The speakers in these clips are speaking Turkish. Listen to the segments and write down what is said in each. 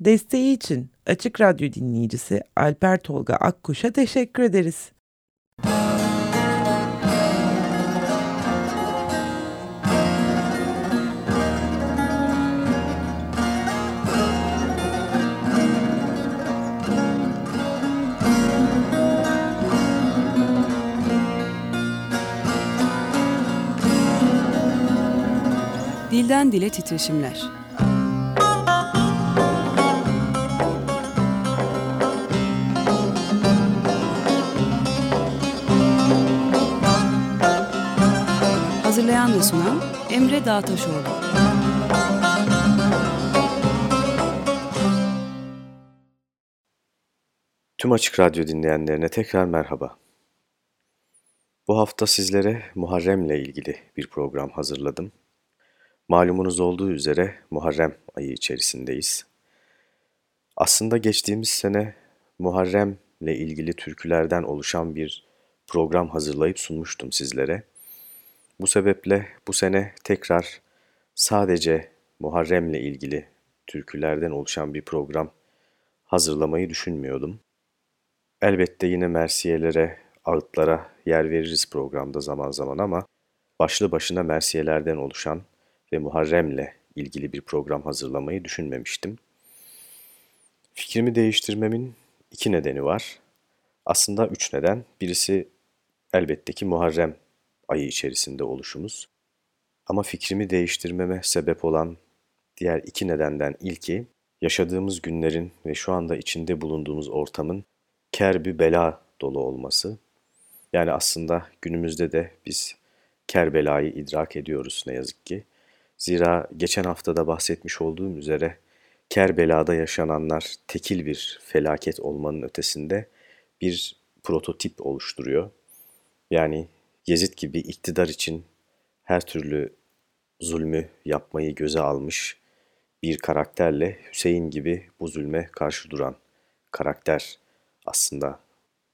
Desteği için Açık Radyo dinleyicisi Alper Tolga Akkuş'a teşekkür ederiz. Dilden Dile Titreşimler Hazırlayan ve sunan Emre Dağtaşoğlu. Tüm Açık Radyo dinleyenlerine tekrar merhaba. Bu hafta sizlere Muharrem'le ilgili bir program hazırladım. Malumunuz olduğu üzere Muharrem ayı içerisindeyiz. Aslında geçtiğimiz sene Muharrem'le ilgili türkülerden oluşan bir program hazırlayıp sunmuştum sizlere. Bu sebeple bu sene tekrar sadece Muharrem'le ilgili türkülerden oluşan bir program hazırlamayı düşünmüyordum. Elbette yine mersiyelere, ağıtlara yer veririz programda zaman zaman ama başlı başına mersiyelerden oluşan ve Muharrem'le ilgili bir program hazırlamayı düşünmemiştim. Fikrimi değiştirmemin iki nedeni var. Aslında üç neden. Birisi elbette ki Muharrem ayı içerisinde oluşumuz. Ama fikrimi değiştirmeme sebep olan diğer iki nedenden ilki, yaşadığımız günlerin ve şu anda içinde bulunduğumuz ortamın kerbi bela dolu olması. Yani aslında günümüzde de biz Kerbela'yı idrak ediyoruz ne yazık ki. Zira geçen haftada bahsetmiş olduğum üzere Kerbela'da yaşananlar tekil bir felaket olmanın ötesinde bir prototip oluşturuyor. Yani Yezid gibi iktidar için her türlü zulmü yapmayı göze almış bir karakterle Hüseyin gibi bu zulme karşı duran karakter aslında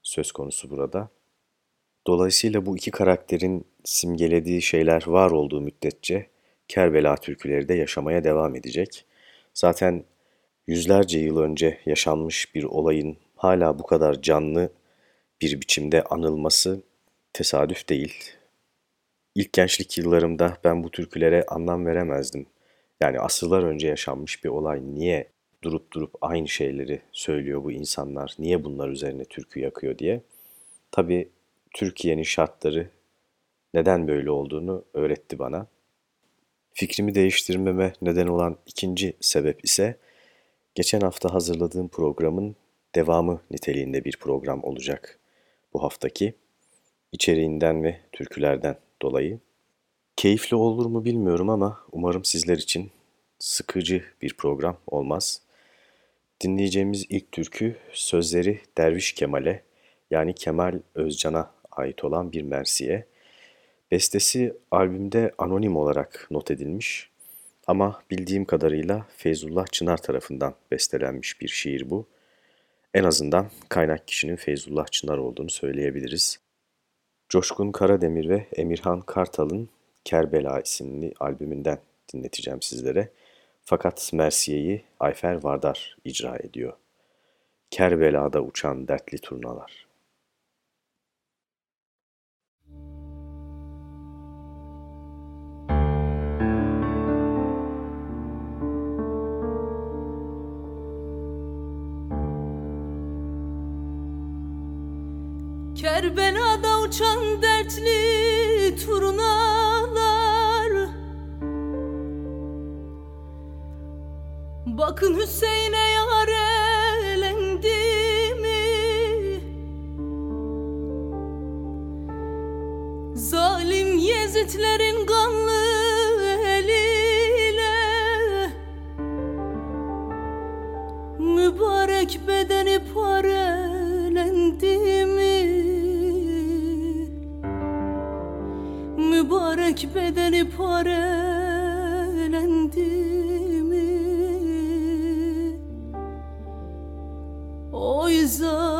söz konusu burada. Dolayısıyla bu iki karakterin simgelediği şeyler var olduğu müddetçe Kerbela türküleri de yaşamaya devam edecek. Zaten yüzlerce yıl önce yaşanmış bir olayın hala bu kadar canlı bir biçimde anılması tesadüf değil. İlk gençlik yıllarımda ben bu türkülere anlam veremezdim. Yani asırlar önce yaşanmış bir olay niye durup durup aynı şeyleri söylüyor bu insanlar, niye bunlar üzerine türkü yakıyor diye. Tabii Türkiye'nin şartları neden böyle olduğunu öğretti bana. Fikrimi değiştirmeme neden olan ikinci sebep ise geçen hafta hazırladığım programın devamı niteliğinde bir program olacak bu haftaki içeriğinden ve türkülerden dolayı. Keyifli olur mu bilmiyorum ama umarım sizler için sıkıcı bir program olmaz. Dinleyeceğimiz ilk türkü sözleri Derviş Kemal'e yani Kemal Özcan'a ait olan bir mersiye. Bestesi albümde anonim olarak not edilmiş ama bildiğim kadarıyla Feyzullah Çınar tarafından bestelenmiş bir şiir bu. En azından kaynak kişinin Feyzullah Çınar olduğunu söyleyebiliriz. Coşkun Karademir ve Emirhan Kartal'ın Kerbela isimli albümünden dinleteceğim sizlere. Fakat Mersiye'yi Ayfer Vardar icra ediyor. Kerbela'da uçan dertli turnalar. Kerbela'da uçan dertli turnalar. Bakın Hüseyin'e yar elendi mi? Zalim Yezidlerin kanlı mübarek bedeni parelendi mi? Oy zalim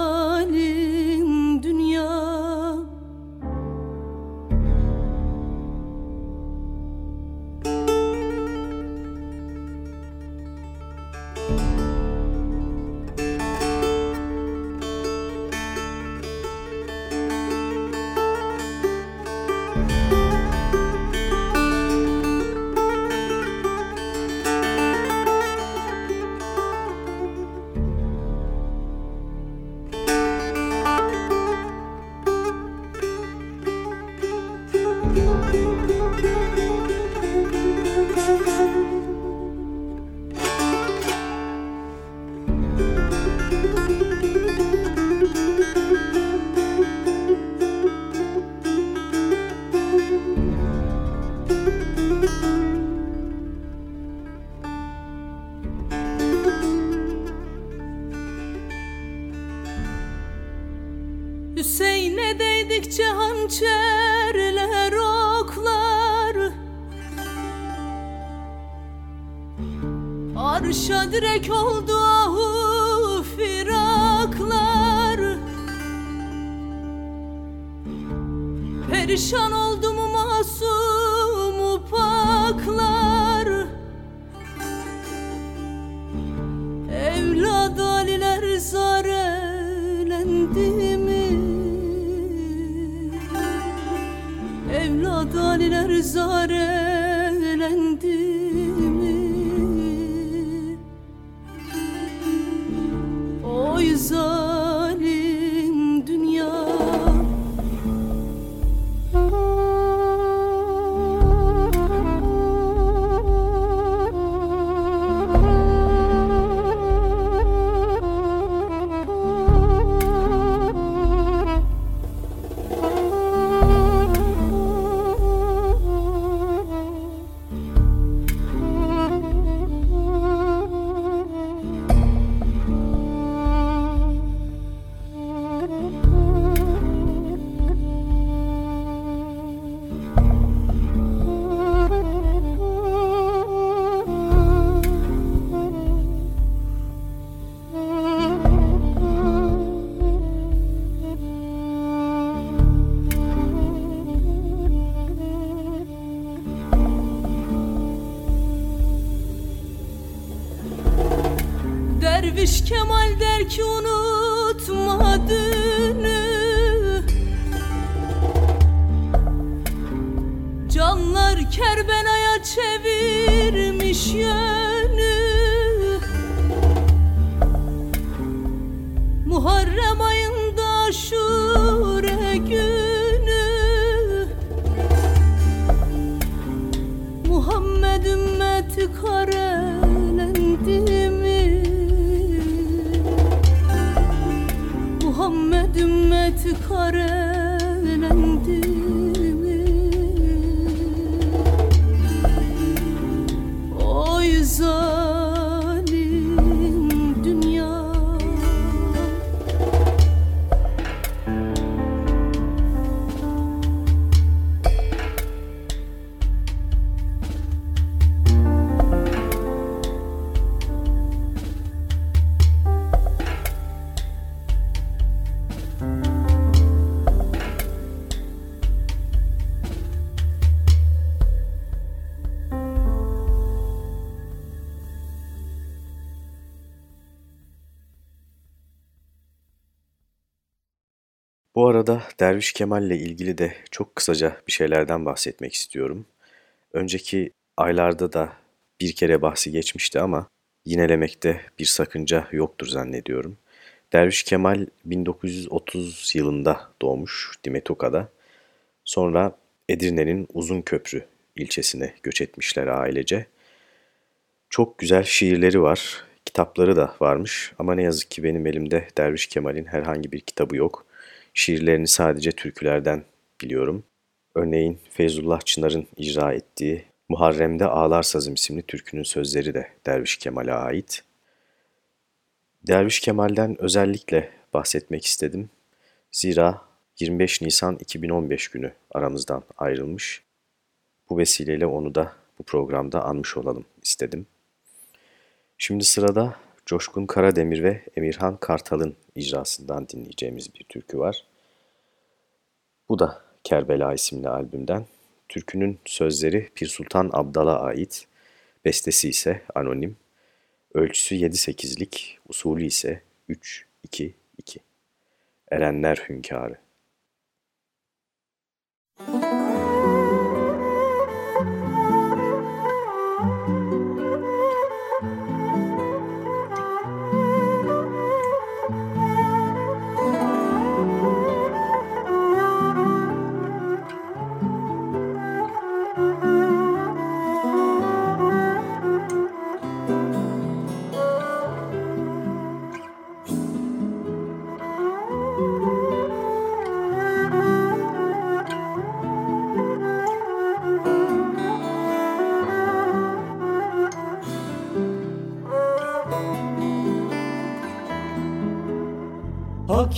arada Derviş Kemal'le ilgili de çok kısaca bir şeylerden bahsetmek istiyorum. Önceki aylarda da bir kere bahsi geçmişti ama yinelemekte bir sakınca yoktur zannediyorum. Derviş Kemal 1930 yılında doğmuş Dimetoka'da. Sonra Edirne'nin Uzunköprü ilçesine göç etmişler ailece. Çok güzel şiirleri var, kitapları da varmış ama ne yazık ki benim elimde Derviş Kemal'in herhangi bir kitabı yok. Şiirlerini sadece türkülerden biliyorum. Örneğin Feyzullah Çınar'ın icra ettiği Muharrem'de Ağlar Sazım isimli türkünün sözleri de Derviş Kemal'e ait. Derviş Kemal'den özellikle bahsetmek istedim. Zira 25 Nisan 2015 günü aramızdan ayrılmış. Bu vesileyle onu da bu programda anmış olalım istedim. Şimdi sırada Coşkun Karademir ve Emirhan Kartal'ın icrasından dinleyeceğimiz bir türkü var. Bu da Kerbela isimli albümden. Türkünün sözleri Pir Sultan Abdal'a ait, bestesi ise anonim. Ölçüsü 7-8'lik, usulü ise 3-2-2. Erenler Hünkârı.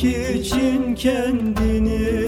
İçin kendini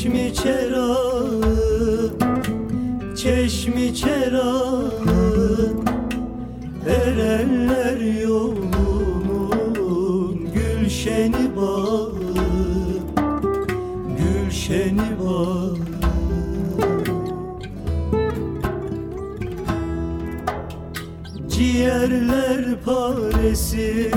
çeşmi çerağı Çeşmi çerağı Erenler yolunun gülşeni bağı Gülşeni bağı. Ciğerler paresi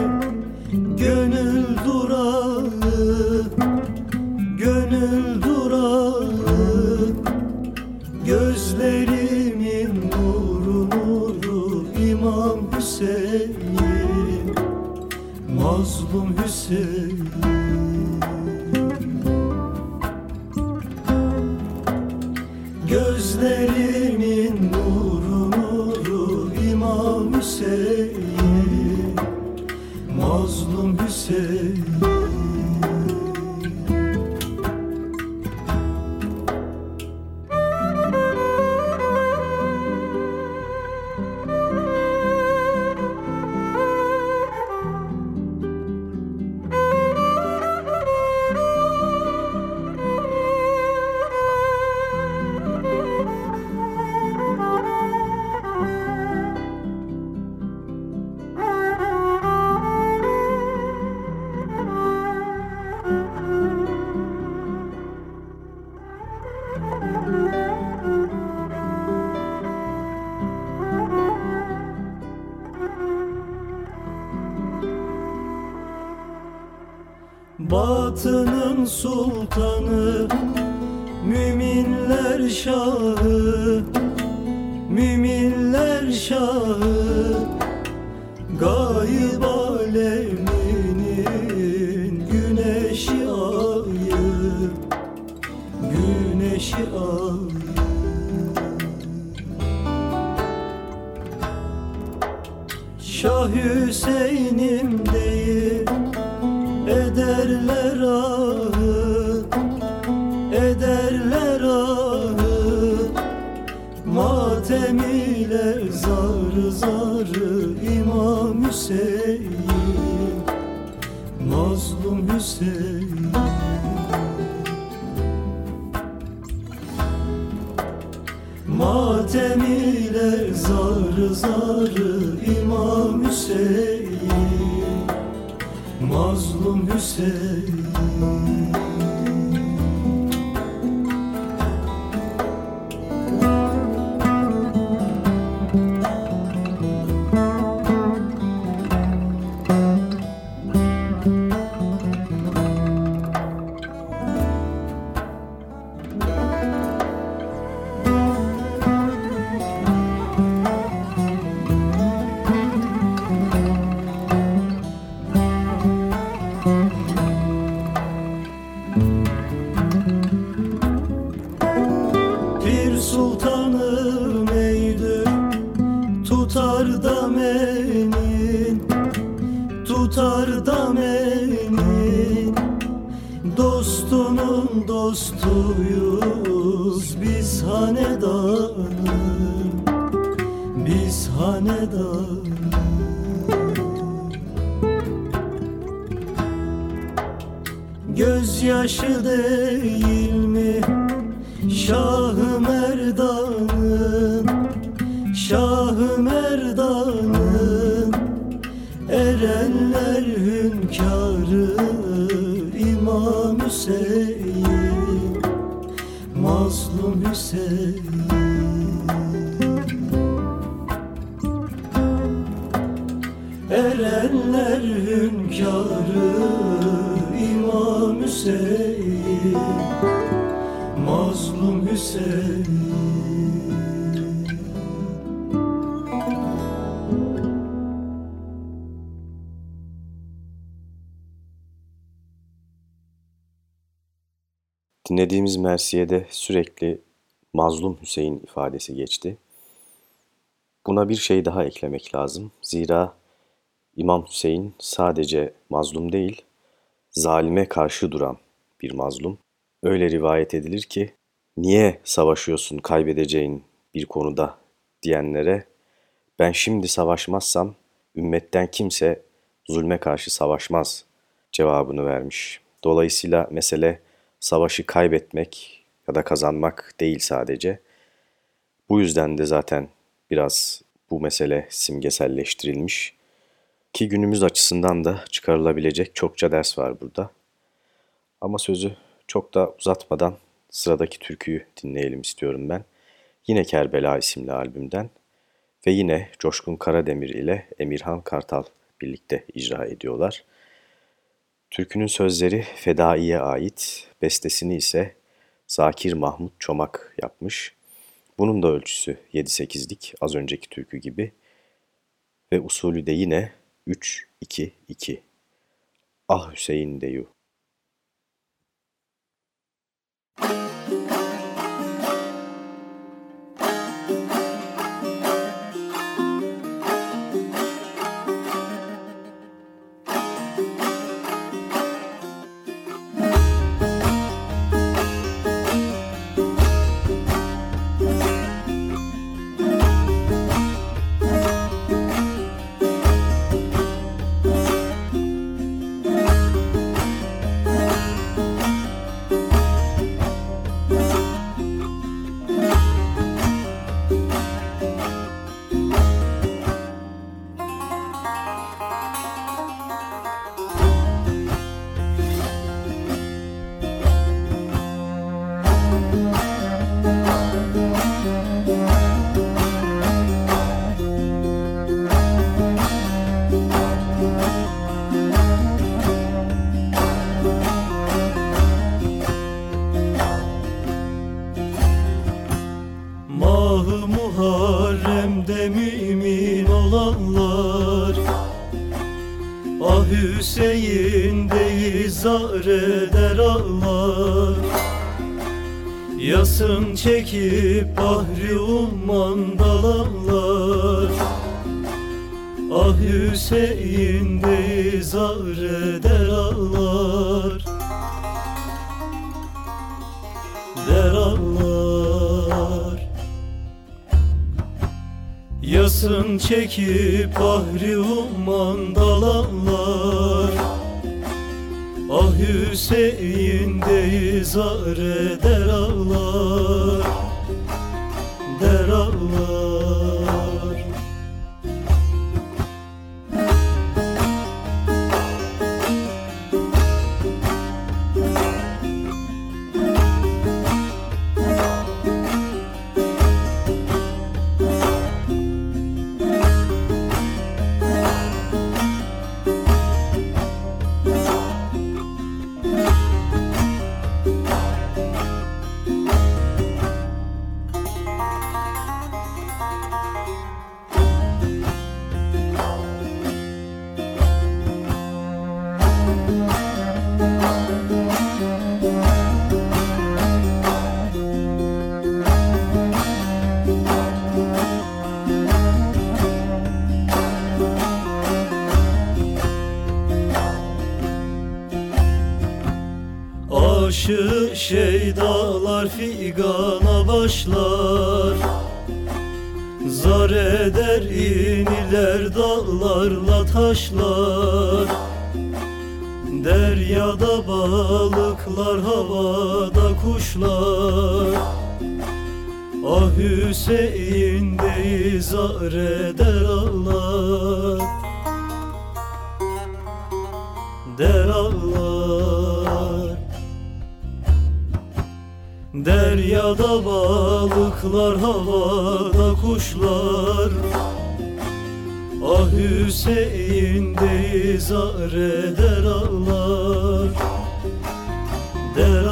Batının sultanı Müminler şahı Müminler şahı Gayb aleminin Güneşi ayı Güneşi ayı. Şah Hüseyin'im ile zar zarı İmam Hüseyin Mazlum Hüseyin. Matem ile zar zarı İmam Hüseyin Mazlum Hüseyin dostuyuz Biz hanedanım Biz hanedanım Gözyaşı değil mi Şahı Merdan'ın Şahı Merdan'ın Erenler hünkârı İmam Hüseyin Mazlum Hüseyin Erenler hünkârı Hüseyin Mazlum Hüseyin Dinlediğimiz Mersiye'de sürekli mazlum Hüseyin ifadesi geçti. Buna bir şey daha eklemek lazım. Zira İmam Hüseyin sadece mazlum değil, zalime karşı duran bir mazlum. Öyle rivayet edilir ki, niye savaşıyorsun kaybedeceğin bir konuda diyenlere, ben şimdi savaşmazsam ümmetten kimse zulme karşı savaşmaz cevabını vermiş. Dolayısıyla mesele savaşı kaybetmek ya da kazanmak değil sadece. Bu yüzden de zaten biraz bu mesele simgeselleştirilmiş. Ki günümüz açısından da çıkarılabilecek çokça ders var burada. Ama sözü çok da uzatmadan sıradaki türküyü dinleyelim istiyorum ben. Yine Kerbela isimli albümden ve yine Coşkun Karademir ile Emirhan Kartal birlikte icra ediyorlar. Türkünün sözleri Fedai'ye ait, bestesini ise Zakir Mahmut Çomak yapmış. Bunun da ölçüsü 7-8'lik az önceki türkü gibi ve usulü de yine 3-2-2. Ah Hüseyin deyu. Eder ağlar Yasın çekip bahri umman dalanlar Ah Hüseyin deyi zar eder ağlar. Der ağlar. Yasın çekip bahri umman dalanlar Ah Hüseyin deyi zar eder ağlar Der ağlar dağlar figana başlar. Zar eder iniler dağlarla taşlar. Deryada balıklar havada kuşlar. Ah Hüseyin de zar eder Allah. Der Allah Deryada balıklar havada kuşlar. Ah Hüseyin de zar eder Allah Der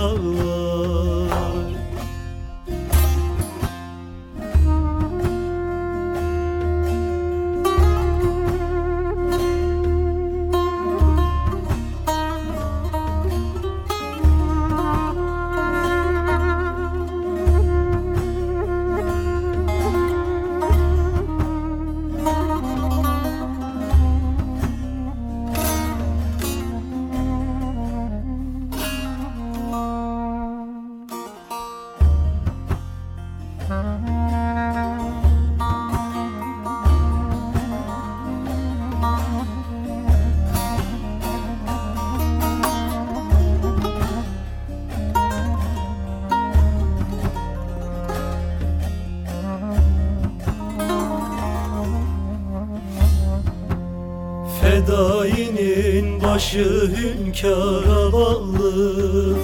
hünkâra bağlı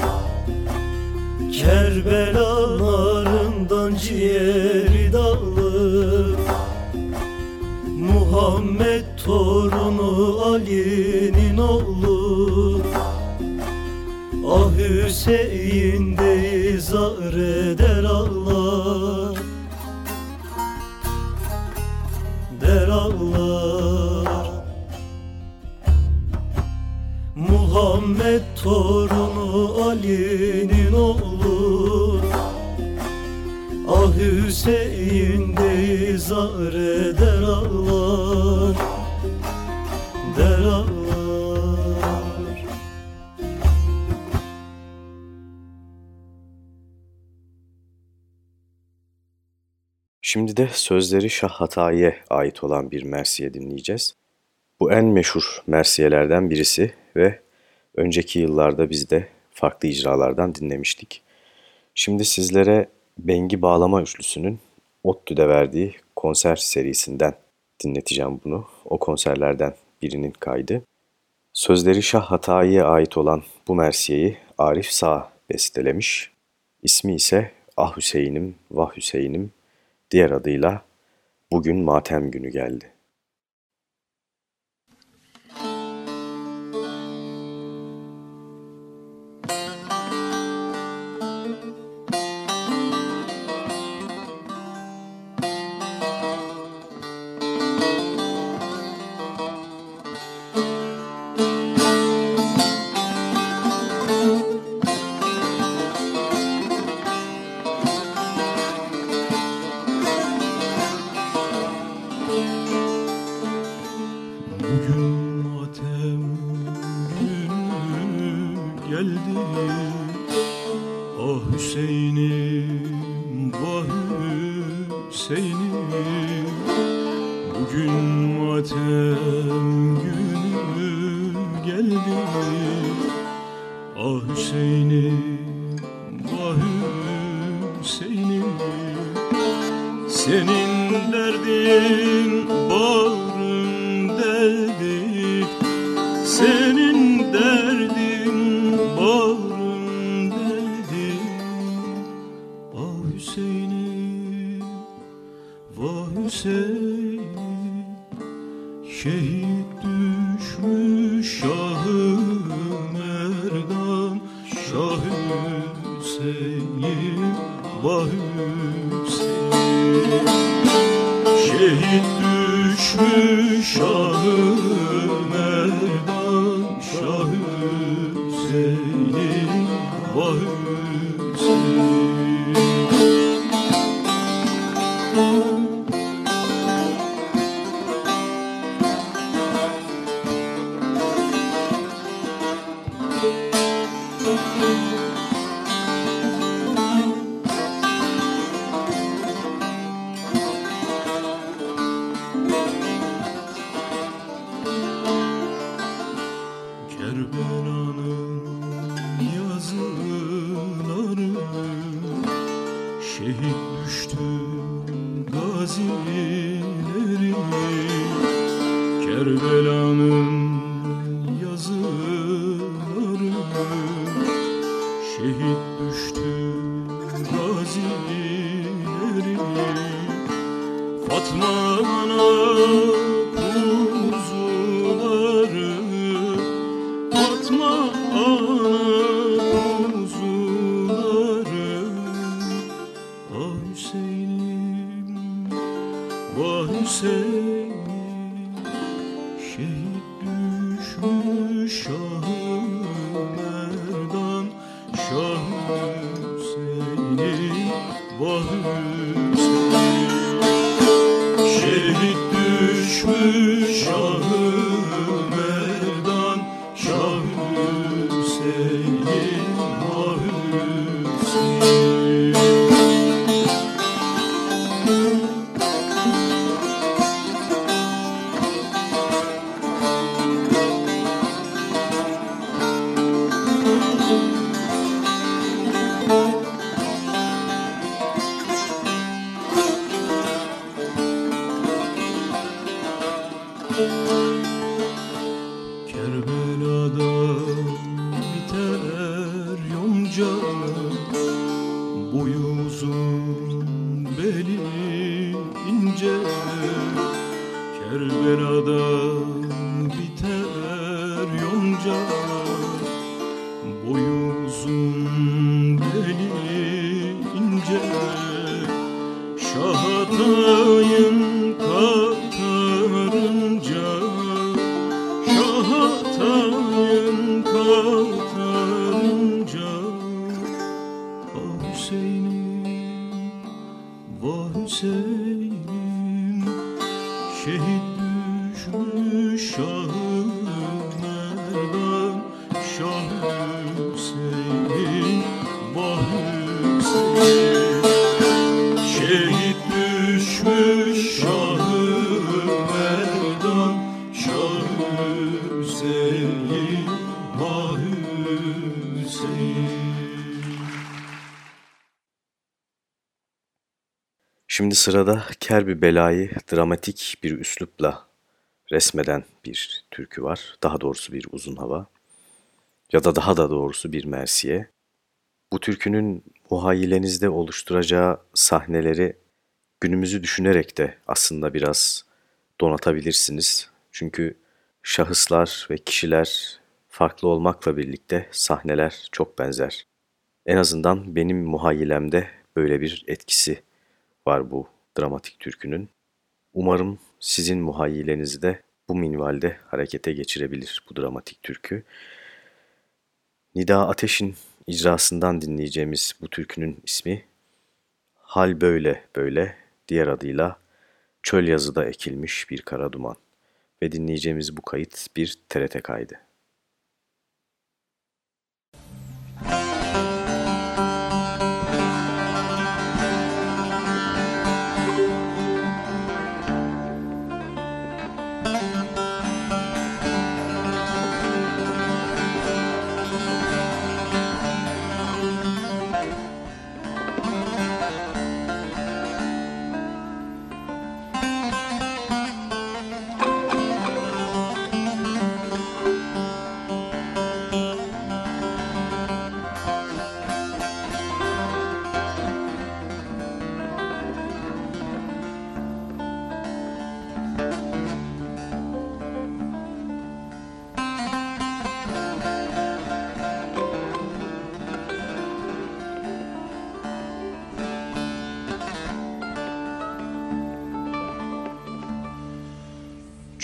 Kerbelalarından ciğeri dağlı Muhammed torunu Ali'nin oğlu. Ah Hüseyin de zar eder Allah Der Allah Muhammed torunu Ali'nin oğlu Ah Hüseyin de eder Allah Der Allah Şimdi de sözleri Şah Hatayi'ye ait olan bir mersiye dinleyeceğiz. Bu en meşhur mersiyelerden birisi ve önceki yıllarda biz de farklı icralardan dinlemiştik. Şimdi sizlere Bengi Bağlama Üçlüsü'nün ODTÜ'de verdiği konser serisinden dinleteceğim bunu. O konserlerden birinin kaydı. Sözleri Şah Hatayi'ye ait olan bu mersiyeyi Arif Sağ bestelemiş. İsmi ise Ah Hüseyin'im, Vah Hüseyin'im, diğer adıyla Bugün Matem Günü geldi. Bugün matem günü geldi. Ah Hüseyin'im vah Hüseyin'im. Senin derdin Merdan Şah Hüseyin, Hüseyin Şehit düşmüş Şah Merdan Şah Hüseyin Vah Hüseyin Şimdi sırada Kerbi Belayı dramatik bir üslupla resmeden bir türkü var. Daha doğrusu bir uzun hava. Ya da daha da doğrusu bir mersiye. Bu türkünün muhayyilenizde oluşturacağı sahneleri günümüzü düşünerek de aslında biraz donatabilirsiniz. Çünkü şahıslar ve kişiler farklı olmakla birlikte sahneler çok benzer. En azından benim muhayyilemde böyle bir etkisi var bu dramatik türkünün. Umarım sizin muhayyilenizi de bu minvalde harekete geçirebilir bu dramatik türkü. Nida Ateş'in icrasından dinleyeceğimiz bu türkünün ismi Hal Böyle Böyle diğer adıyla Çöl Yazıda Ekilmiş Bir Kara Duman ve dinleyeceğimiz bu kayıt bir TRT kaydı.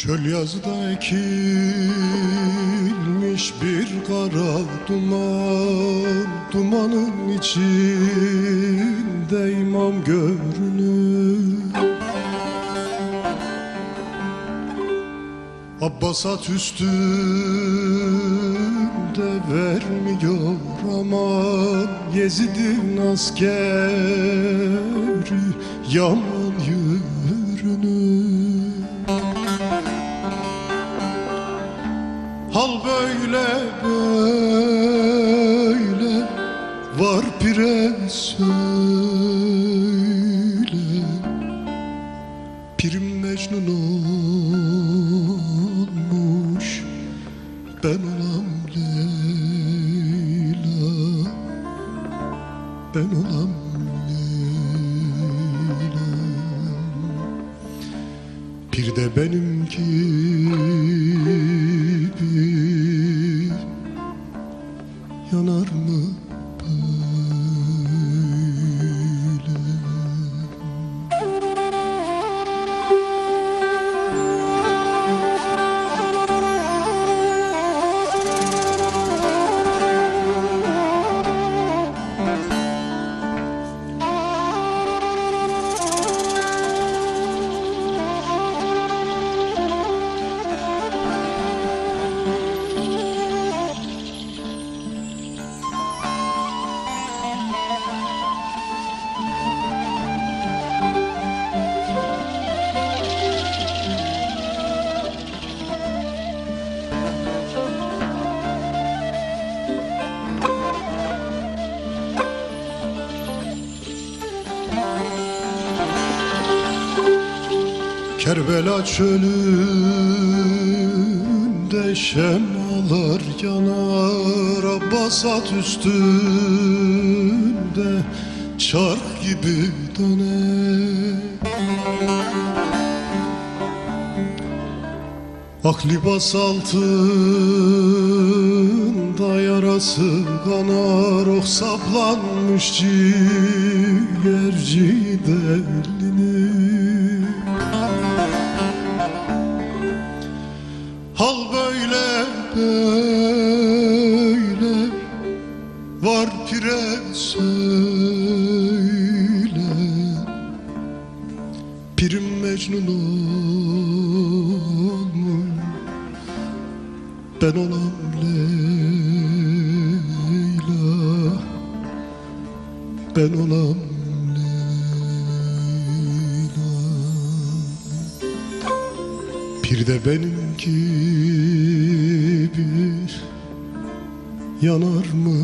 Çöl yazda ekilmiş bir kara duman. Dumanın içinde imam görünür. Abbasat üstünde vermiyor aman. Yezid'in askeri yaman çölünde şemalar yanar Abbasat üstünde çark gibi döner. Ak libas altında yarası kanar Oh saplanmış ciğerci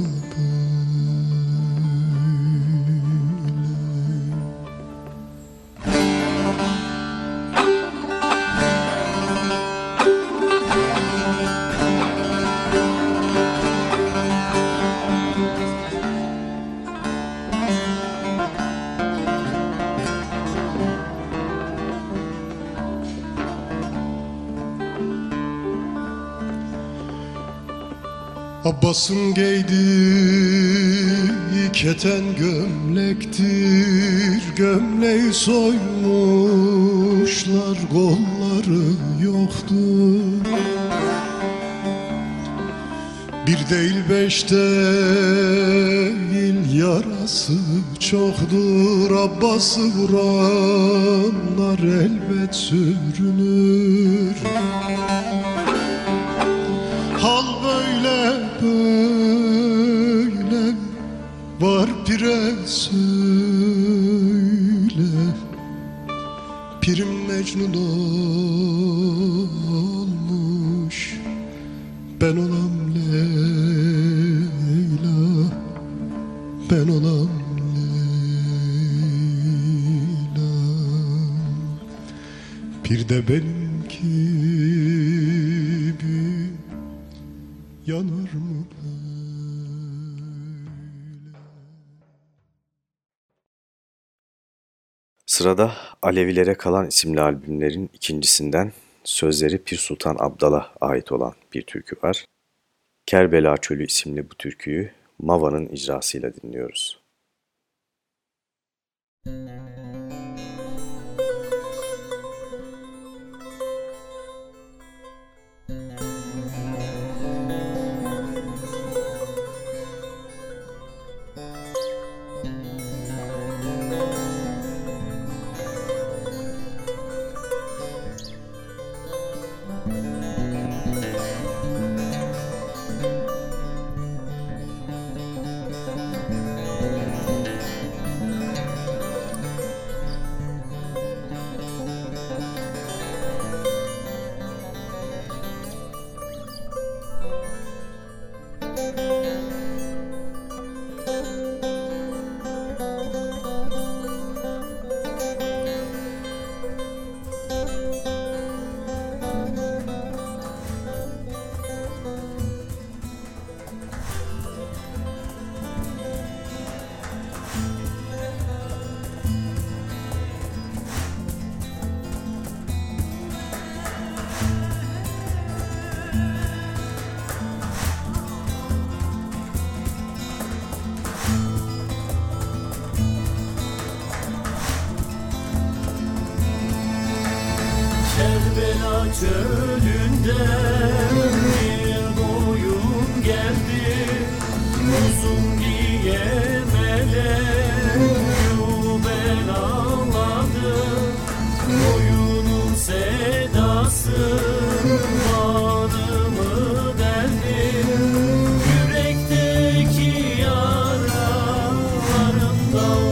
yanar mı Abbas'ın giydiği keten gömlektir. Gömleği soymuşlar kolları yoktur. Bir değil beş değil yarası çoktur. Abbas'ı vuranlar elbet sürünür benim gibi yanar mı böyle? Sırada Alevilere Kalan isimli albümlerin ikincisinden sözleri Pir Sultan Abdal'a ait olan bir türkü var. Kerbela Çölü isimli bu türküyü Mava'nın icrasıyla dinliyoruz. Şimdi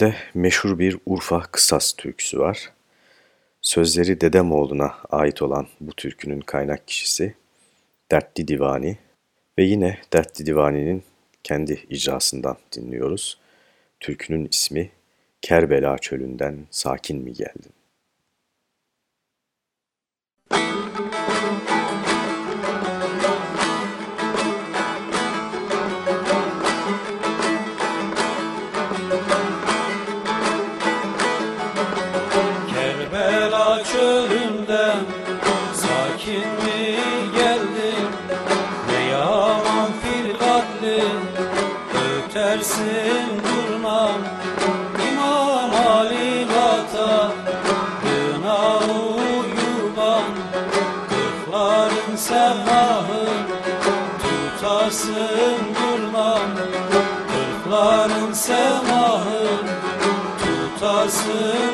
de meşhur bir Urfa Kısas türküsü var. Sözleri Dedemoğlu'na ait olan bu türkünün kaynak kişisi Dertli Divani ve yine Dertli Divani'nin kendi icrasından dinliyoruz. Türkünün ismi Kerbela Çölü'nden Sakin mi geldin? tutarsın 그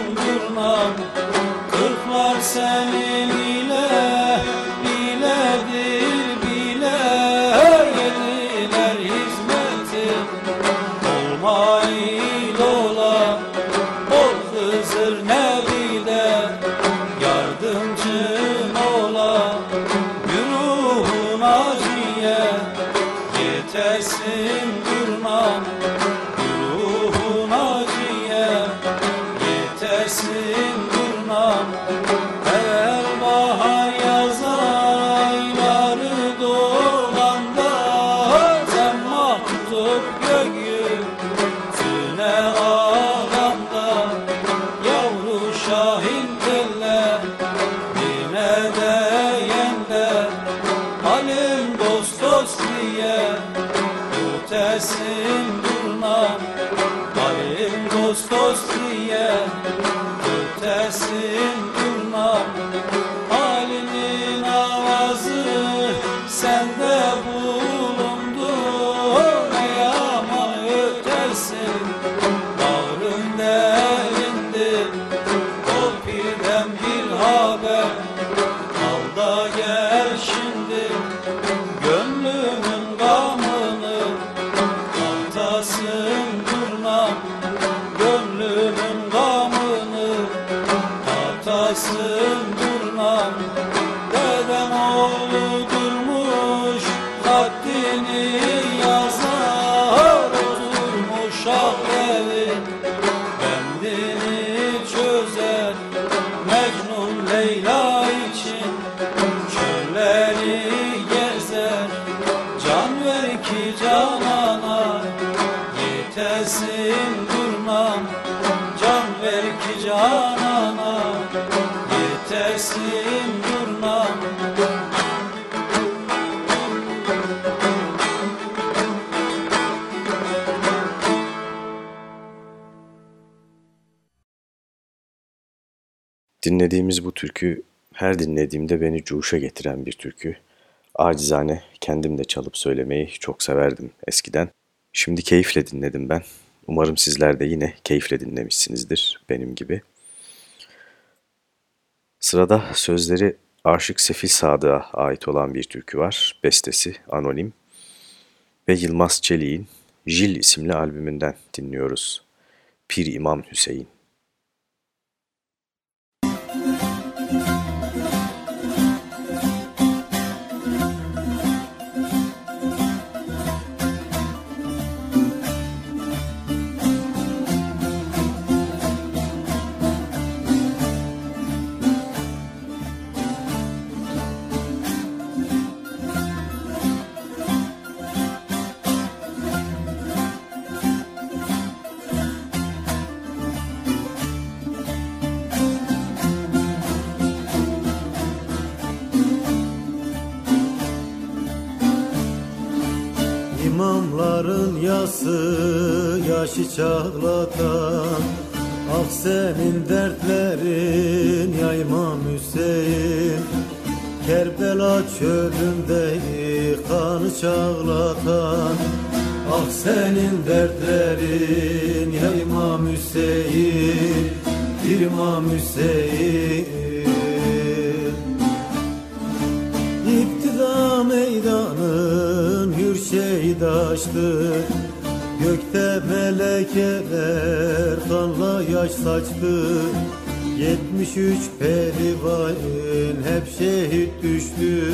Dinlediğimiz bu türkü her dinlediğimde beni cuşa getiren bir türkü. Acizane kendim de çalıp söylemeyi çok severdim eskiden. Şimdi keyifle dinledim ben. Umarım sizler de yine keyifle dinlemişsinizdir benim gibi. Sırada sözleri Aşık Sefil Sadık'a ait olan bir türkü var. Bestesi Anonim ve Yılmaz Çelik'in Jil isimli albümünden dinliyoruz. Pir İmam Hüseyin. Yası yaşı çağlatan Ah senin dertlerin ya İmam Hüseyin. Kerbela çölünde kanı çağlatan Ah senin dertlerin ya İmam Hüseyin. İmam Hüseyin. İptida meydanın hür şeydaştı Gökte melekeler kanla yaş saçtı. Yetmiş üç perivayn hep şehit düştü.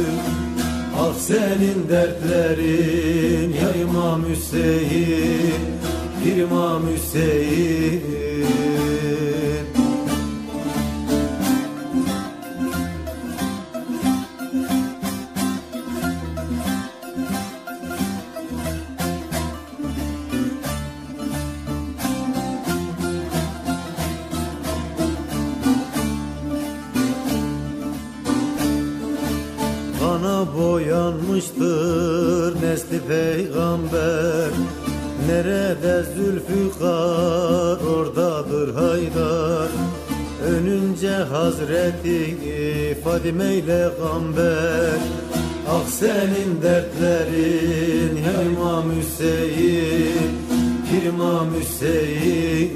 Ah senin dertlerin ya İmam Hüseyin İmam Hüseyin Nerede Zülfikar oradadır Haydar. Önünce Hazreti Fadime ile Gamber. Ah senin dertlerin ya İmam Hüseyin İmam Hüseyin.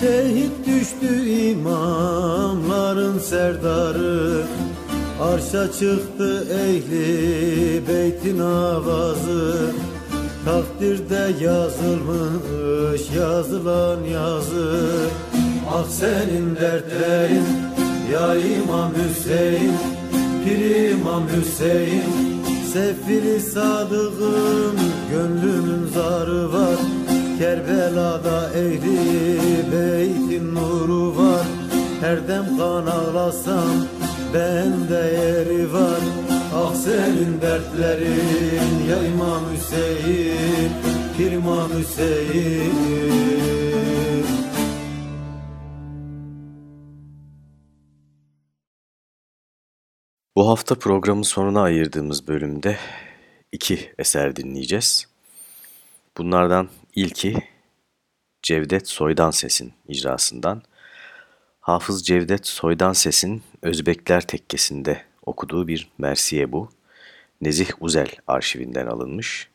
Şehit düştü imamların serdarı Arşa çıktı ehli beytin avazı. Takdirde yazılmış yazılan yazı. Ah senin dertlerin ya İmam Hüseyin Pir İmam Hüseyin. Sefili sadığım gönlümün zarı var. Kerbela'da ehli beytin nuru var. Her dem kan ağlasam bende yeri var Ah senin dertlerin ya İmam Hüseyin Pir İmam Hüseyin Bu hafta programın sonuna ayırdığımız bölümde iki eser dinleyeceğiz. Bunlardan ilki Cevdet Soydan Ses'in icrasından. Hafız Cevdet Soydan Ses'in Özbekler Tekkesi'nde okuduğu bir mersiye bu. Nezih Uzel arşivinden alınmış.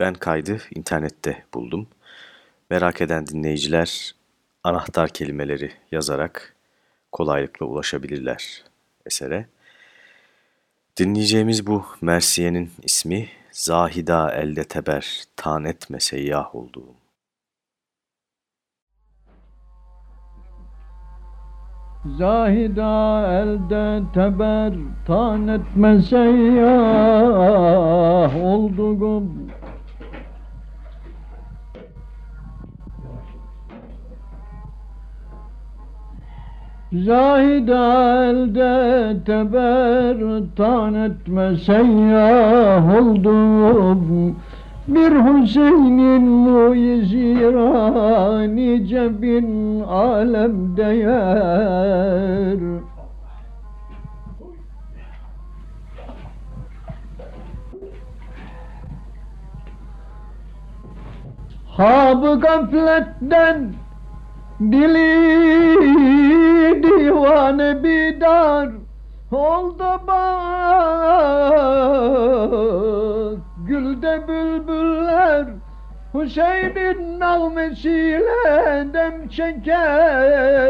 Ben kaydı internette buldum. Merak eden dinleyiciler anahtar kelimeleri yazarak kolaylıkla ulaşabilirler esere. Dinleyeceğimiz bu Mersiye'nin ismi Zahida elde teber, tan etme seyyah olduğum. Zahida elde teber, tan etme seyyah olduğum. Zahida elde teber tan etme seyyah oldum Bir Hüseyin'in muizira nice bin alemde yer Hab-ı gafletten Dili divane bidar oldu bak Gülde bülbüller Hüseyin'in nağmesiyle dem çeker.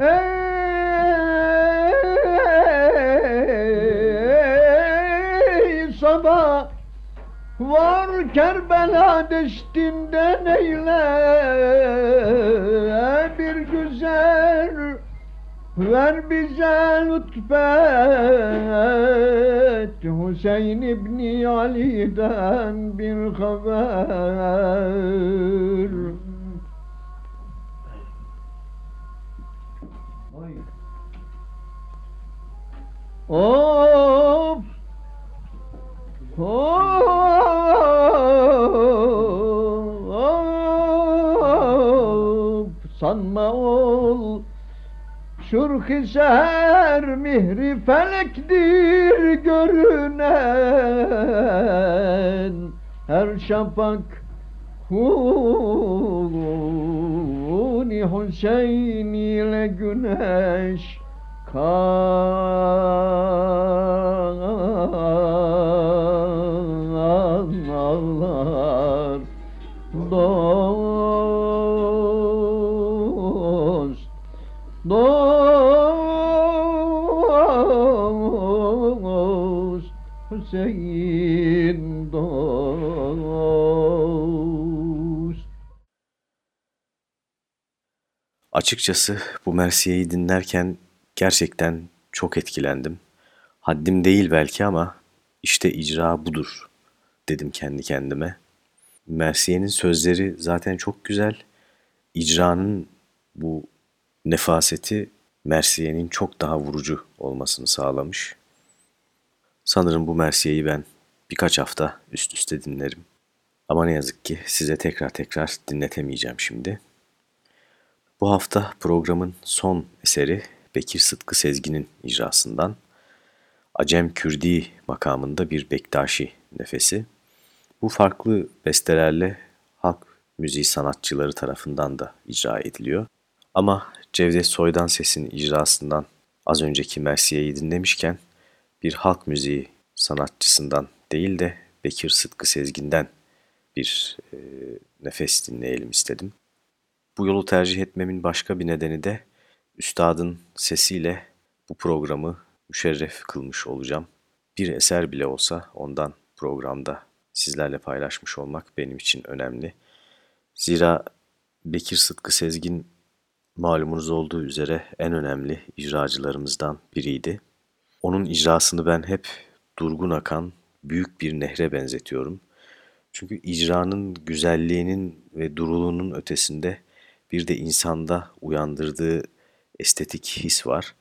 Ey var Kerbela destinden eyle bir güzel ver bize lütfet. Hüseyin İbni Ali'den bir haber. Of! Of Şurh-ı seher mihri felektir görünen. Her şafak Huni Hüseyin ile güneş kan Açıkçası bu Mersiye'yi dinlerken gerçekten çok etkilendim. Haddim değil belki ama işte icra budur dedim kendi kendime. Mersiye'nin sözleri zaten çok güzel. İcranın bu nefaseti Mersiye'nin çok daha vurucu olmasını sağlamış. Sanırım bu Mersiye'yi ben birkaç hafta üst üste dinlerim. Ama ne yazık ki size tekrar tekrar dinletemeyeceğim şimdi. Bu hafta programın son eseri Bekir Sıtkı Sezgin'in icrasından Acem Kürdi makamında bir Bektaşi nefesi. Bu farklı bestelerle halk müziği sanatçıları tarafından da icra ediliyor. Ama Cevdet Soydan Ses'in icrasından az önceki Mersiye'yi dinlemişken bir halk müziği sanatçısından değil de Bekir Sıtkı Sezgin'den bir e, nefes dinleyelim istedim. Bu yolu tercih etmemin başka bir nedeni de üstadın sesiyle bu programı müşerref kılmış olacağım. Bir eser bile olsa ondan programda sizlerle paylaşmış olmak benim için önemli. Zira Bekir Sıtkı Sezgin malumunuz olduğu üzere en önemli icracılarımızdan biriydi. Onun icrasını ben hep durgun akan büyük bir nehre benzetiyorum. Çünkü icranın güzelliğinin ve duruluğunun ötesinde bir de insanda uyandırdığı estetik his var.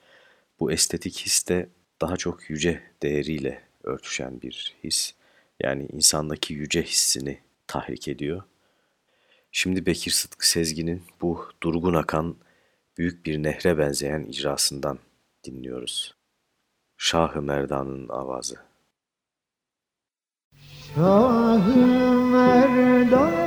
Bu estetik his de daha çok yüce değeriyle örtüşen bir his. Yani insandaki yüce hissini tahrik ediyor. Şimdi Bekir Sıtkı Sezgin'in bu durgun akan büyük bir nehre benzeyen icrasından dinliyoruz. Şah-ı Merdan'ın avazı. Şah-ı Merdan'ın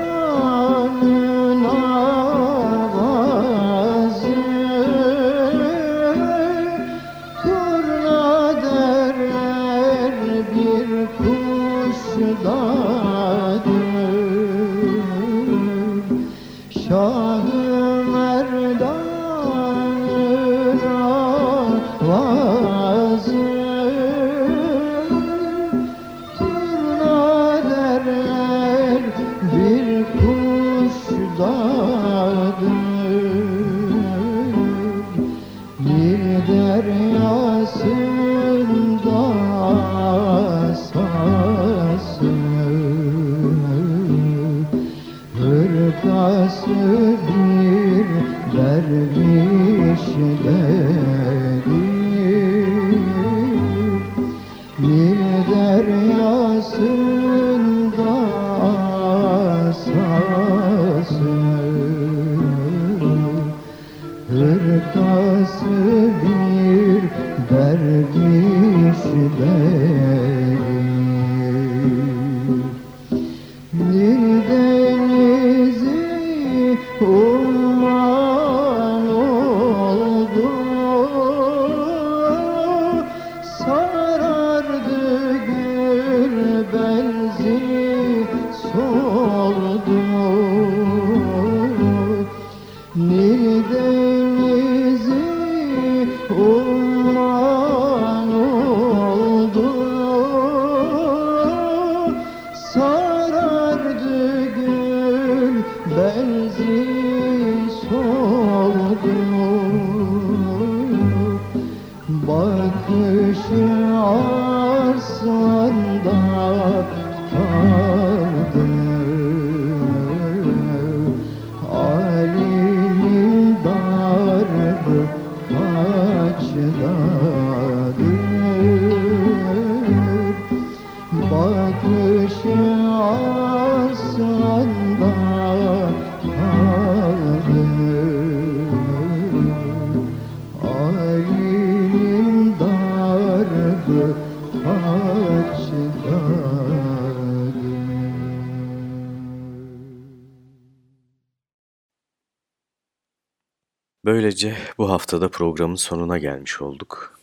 Böylece bu haftada programın sonuna gelmiş olduk.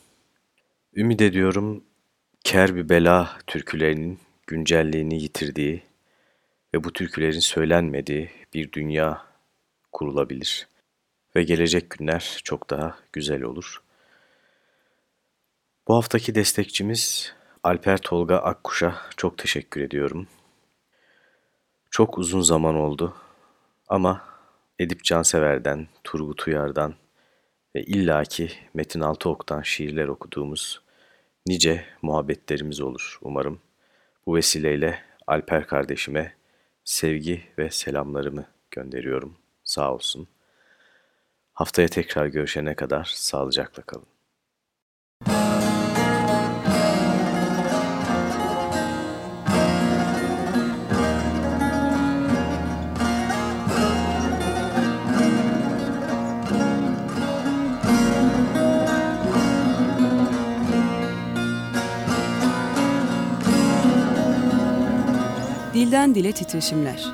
Ümit ediyorum Kerbi Bela türkülerinin güncelliğini yitirdiği ve bu türkülerin söylenmediği bir dünya kurulabilir ve gelecek günler çok daha güzel olur. Bu haftaki destekçimiz Alper Tolga Akkuş'a çok teşekkür ediyorum. Çok uzun zaman oldu ama Edip Cansever'den, Turgut Uyar'dan ve illaki Metin Altıok'tan şiirler okuduğumuz nice muhabbetlerimiz olur umarım. Bu vesileyle Alper kardeşime sevgi ve selamlarımı gönderiyorum. Sağ olsun. Haftaya tekrar görüşene kadar sağlıcakla kalın. Dilden dile titreşimler.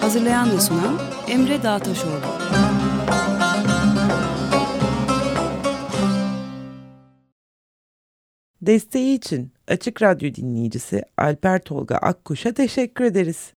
Hazırlayan ve sunan Emre Dağtaşoğlu. Desteği için Açık Radyo dinleyicisi Alper Tolga Akkuş'a teşekkür ederiz.